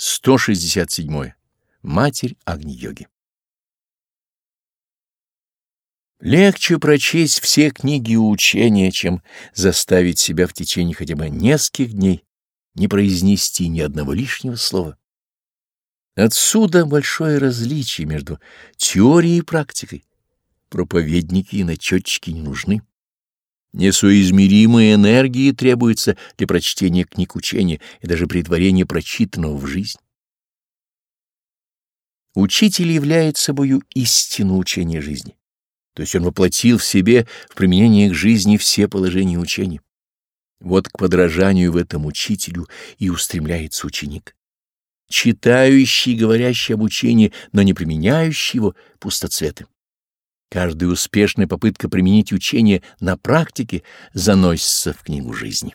167. Матерь Агни-йоги Легче прочесть все книги и учения, чем заставить себя в течение хотя бы нескольких дней не произнести ни одного лишнего слова. Отсюда большое различие между теорией и практикой. Проповедники и начетчики не нужны. Несоизмеримые энергии требуются для прочтения книг учения и даже притворения прочитанного в жизнь. Учитель является собою истину учения жизни, то есть он воплотил в себе в применении к жизни все положения учения. Вот к подражанию в этом учителю и устремляется ученик. Читающий и говорящий об учении, но не применяющий его пустоцветы. Каждая успешная попытка применить учение на практике заносится в книгу жизни.